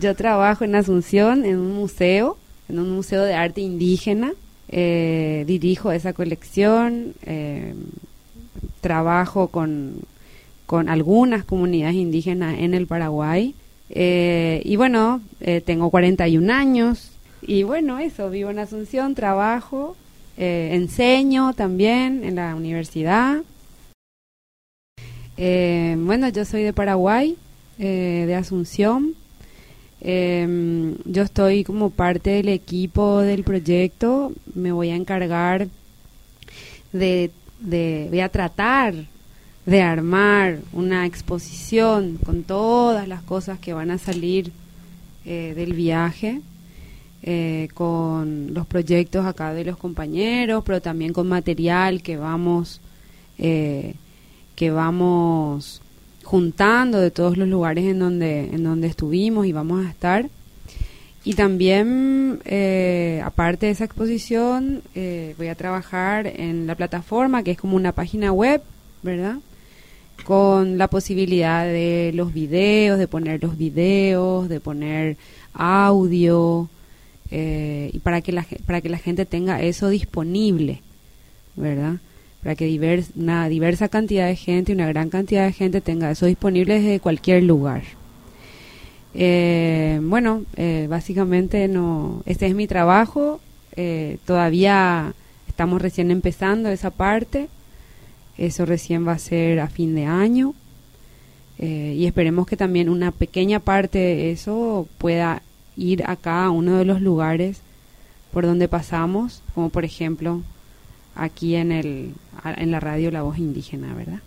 Yo trabajo en Asunción, en un museo, en un museo de arte indígena. Eh, dirijo esa colección, eh, trabajo con, con algunas comunidades indígenas en el Paraguay. Eh, y bueno, tengo 41 años. Y bueno, eso, vivo en Asunción, trabajo, enseño también en la universidad. bueno, yo soy de Paraguay, de Asunción. Eh, yo estoy como parte del equipo del proyecto, me voy a encargar de, de, voy a tratar de armar una exposición con todas las cosas que van a salir eh, del viaje, eh, con los proyectos acá de los compañeros, pero también con material que vamos, eh, que vamos juntando de todos los lugares en donde, en donde estuvimos y vamos a estar. Y también, eh, aparte de esa exposición, eh, voy a trabajar en la plataforma, que es como una página web, ¿verdad? Con la posibilidad de los videos, de poner los videos, de poner audio, eh, y para que, la, para que la gente tenga eso disponible, ¿verdad? Para que una diversa cantidad de gente, una gran cantidad de gente tenga eso disponible desde cualquier lugar. Eh, bueno, eh, básicamente no, este es mi trabajo, eh, todavía estamos recién empezando esa parte, eso recién va a ser a fin de año. Y esperemos que también una pequeña parte de eso pueda ir acá a uno de los lugares por donde pasamos, como por ejemplo aquí en, el, en la radio La Voz Indígena, ¿verdad?